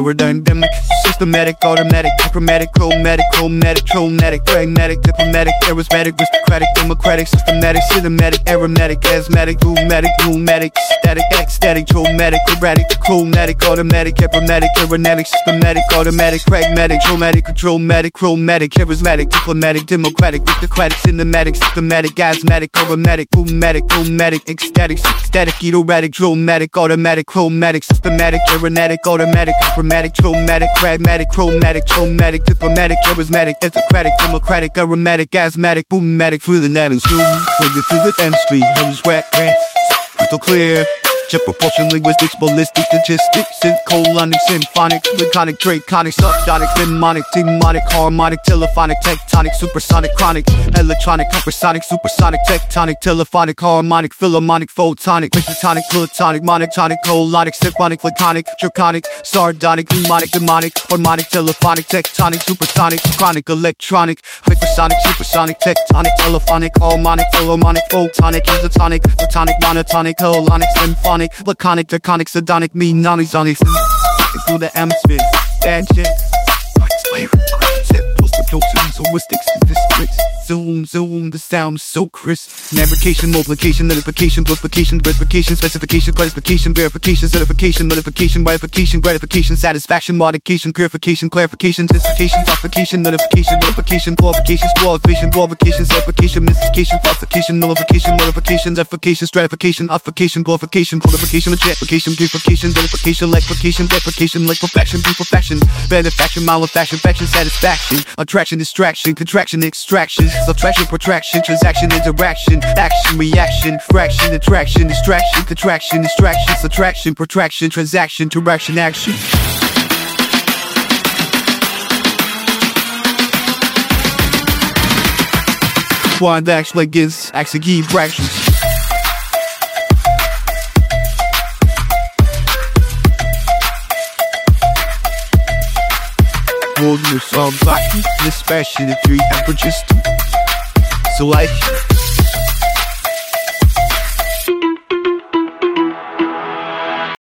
aerodynamic, systematic, automatic, chromatic, chromatic, chromatic, chromatic, pragmatic, diplomatic, charismatic, aristocratic, democratic, systematic, cinematic, aromatic, asthmatic, rheumatic, pneumatic, static, ecstatic, traumatic, erratic, chromatic, automatic, aromatic, aeronautic, systematic, automatic, pragmatic, traumatic, controlmatic, chromatic, charismatic, diplomatic, democratic, aristocratic, cinematic, systematic, asthmatic, aromatic, rheumatic, pneumatic, ecstatic, static, erratic, dramatic, automatic, chromatic, systematic, aeronautic, automatic, chromatic, traumatic, pragmatic, chromatic, traumatic, diplomatic, charismatic, aristocratic, democratic, aromatic, asthmatic, the night and zoom, further through the M street, hums wet, crystal clear. Chip proportion, linguistics, ballistic, statistics, synth, colonic, symphonic, laconic, draconic, subdonic, demonic, demonic, harmonic, telephonic, tectonic, supersonic, chronic, electronic, hypersonic, supersonic, tectonic, telephonic, harmonic, philharmonic, photonic, pentatonic, platonic, monotonic, colonic, symphonic, laconic, draconic, sardonic, demonic, demonic, harmonic, telephonic, tectonic, supersonic, chronic, electronic, hypersonic, supersonic, tectonic, telephonic, harmonic, philharmonic, photonic, isotonic, platonic, monotonic, colonic, symphonic, laconic, draconic, sardonic, menonic, zonic, through the atmosphere, bad shit, filters, heuristic statistics, zoom, zoom, the sound so crisp, navigation, multiplication, identification, multiplication, verification, specification, classification, verification, certification, notification, verification, gratification, satisfaction, modification, purification, clarification, dissertation, classification, notification, notification, qualification, qualification, qualification, certification, mystification, falsification, nullification, notification, defecation, stratification, obfuscation, glorification, qualification, objectification, purification, identification, electrification, deprecation, liquefaction, putrefaction, benefaction, malefaction, faction, satisfaction, attraction, distraction, contraction, extraction, subtraction, protraction, transaction, interaction, action, reaction, fraction, attraction, distraction, contraction, distraction, subtraction, protraction, transaction, interaction, action. Wind action like is actually fractions. Wilderness on black, this fashion, the three averages. So I